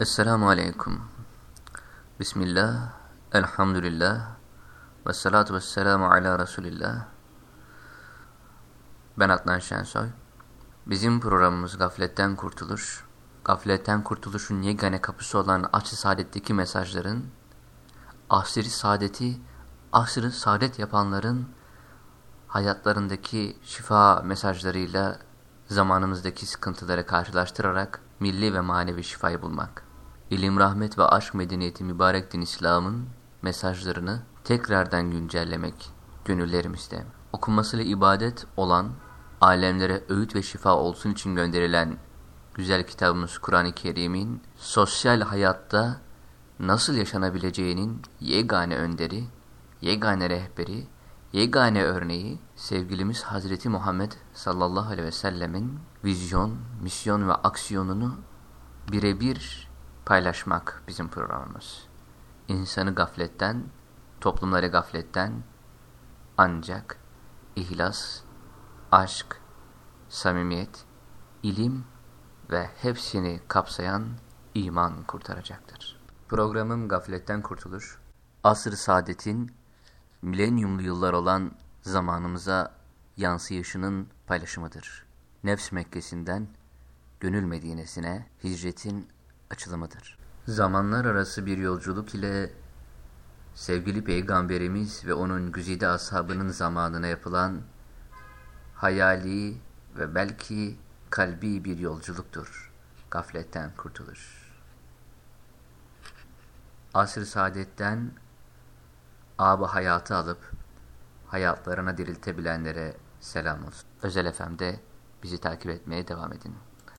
Esselamu Aleyküm. Bismillah, elhamdülillah, ve salatu ve selamu ala Resulillah. Ben Adnan Şensoy. Bizim programımız Gafletten Kurtuluş. Gafletten Kurtuluş'un yegane kapısı olan Asr-ı Saadet'teki mesajların, asr-ı saadeti, asr-ı saadet yapanların hayatlarındaki şifa mesajlarıyla zamanımızdaki sıkıntıları karşılaştırarak milli ve manevi şifayı bulmak. İlim, rahmet ve aşk medeniyeti mübarek din İslam'ın mesajlarını tekrardan güncellemek gönüllerimizde. Okunmasıyla ibadet olan, alemlere öğüt ve şifa olsun için gönderilen güzel kitabımız Kur'an-ı Kerim'in sosyal hayatta nasıl yaşanabileceğinin yegane önderi, yegane rehberi, yegane örneği sevgilimiz Hazreti Muhammed sallallahu aleyhi ve sellemin vizyon, misyon ve aksiyonunu birebir paylaşmak bizim programımız. İnsanı gafletten, toplumları gafletten ancak ihlas, aşk, samimiyet, ilim ve hepsini kapsayan iman kurtaracaktır. Programım Gafletten Kurtuluş, asr-ı saadetin milenyumlu yıllar olan zamanımıza yansıyışının paylaşımıdır. Nefs Mekkesi'nden Gönül Medine'sine hicretin açılımıdır. Zamanlar arası bir yolculuk ile sevgili Peygamberimiz ve onun güzide ashabının zamanına yapılan hayali ve belki kalbi bir yolculuktur. Gafletten kurtuluş. Asr-ı saadetten abı hayatı alıp hayatlarına diriltebilenlere selam olsun. Özel FM'de bizi takip etmeye devam edin.